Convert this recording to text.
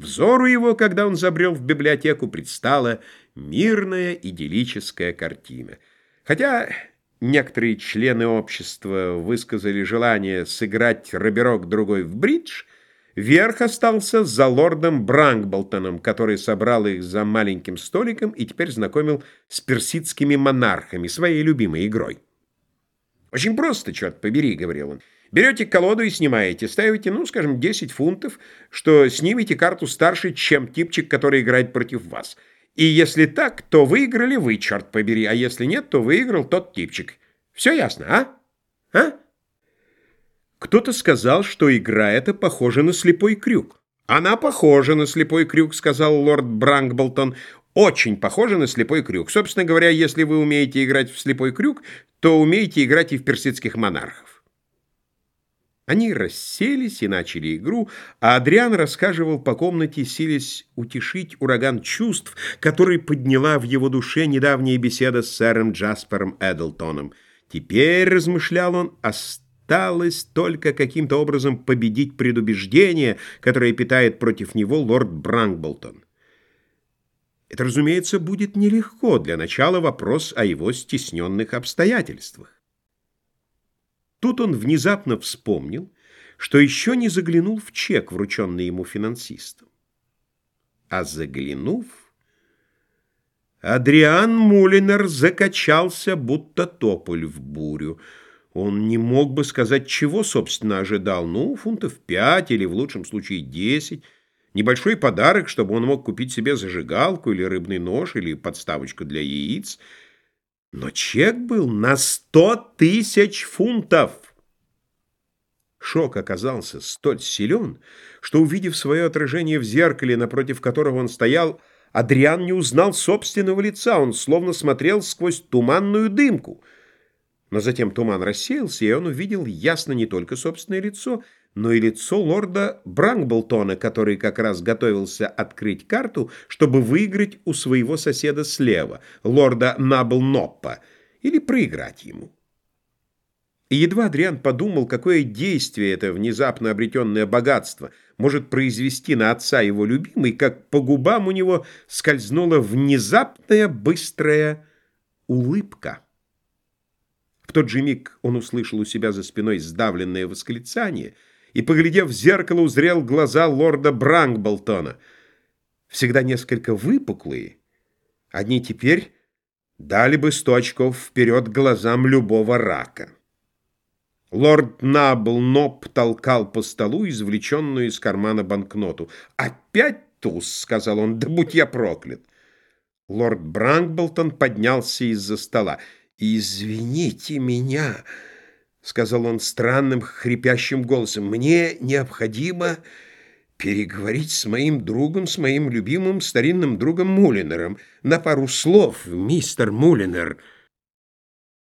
Взору его, когда он забрел в библиотеку, предстала мирная идиллическая картина. Хотя некоторые члены общества высказали желание сыграть роберок-другой в бридж, верх остался за лордом Брангболтоном, который собрал их за маленьким столиком и теперь знакомил с персидскими монархами, своей любимой игрой. «Очень просто, черт побери», — говорил он. Берете колоду и снимаете, ставите, ну, скажем, 10 фунтов, что снимете карту старше, чем типчик, который играет против вас. И если так, то выиграли вы, черт побери, а если нет, то выиграл тот типчик. Все ясно, а? А? Кто-то сказал, что игра эта похожа на слепой крюк. «Она похожа на слепой крюк», — сказал лорд Бранкболтон. «Очень похожа на слепой крюк. Собственно говоря, если вы умеете играть в слепой крюк, то умеете играть и в персидских монархов». Они расселись и начали игру, а Адриан рассказывал по комнате, силясь утешить ураган чувств, который подняла в его душе недавняя беседа с сэром Джаспером Эдлтоном. Теперь, размышлял он, осталось только каким-то образом победить предубеждение, которое питает против него лорд Бранкболтон. Это, разумеется, будет нелегко. Для начала вопрос о его стесненных обстоятельствах. Тут он внезапно вспомнил, что еще не заглянул в чек, врученный ему финансистом. А заглянув, Адриан Мулинер закачался, будто тополь в бурю. Он не мог бы сказать, чего, собственно, ожидал. Ну, фунтов пять или, в лучшем случае, десять. Небольшой подарок, чтобы он мог купить себе зажигалку или рыбный нож или подставочку для яиц — но чек был на сто тысяч фунтов. Шок оказался столь силен, что, увидев свое отражение в зеркале, напротив которого он стоял, Адриан не узнал собственного лица, он словно смотрел сквозь туманную дымку. Но затем туман рассеялся, и он увидел ясно не только собственное лицо, но и лицо лорда Бранкблтона, который как раз готовился открыть карту, чтобы выиграть у своего соседа слева, лорда Наблноппа, или проиграть ему. И едва Адриан подумал, какое действие это внезапно обретенное богатство может произвести на отца его любимой, как по губам у него скользнула внезапная быстрая улыбка. В тот же миг он услышал у себя за спиной сдавленное восклицание — и, поглядев в зеркало, узрел глаза лорда Бранкболтона, всегда несколько выпуклые. Одни теперь дали бы сто очков вперед глазам любого рака. Лорд Набл Ноп толкал по столу извлеченную из кармана банкноту. «Опять туз!» — сказал он. «Да будь я проклят!» Лорд Бранкболтон поднялся из-за стола. «Извините меня!» — сказал он странным, хрипящим голосом, — «мне необходимо переговорить с моим другом, с моим любимым старинным другом Мулинером. На пару слов, мистер Мулинер».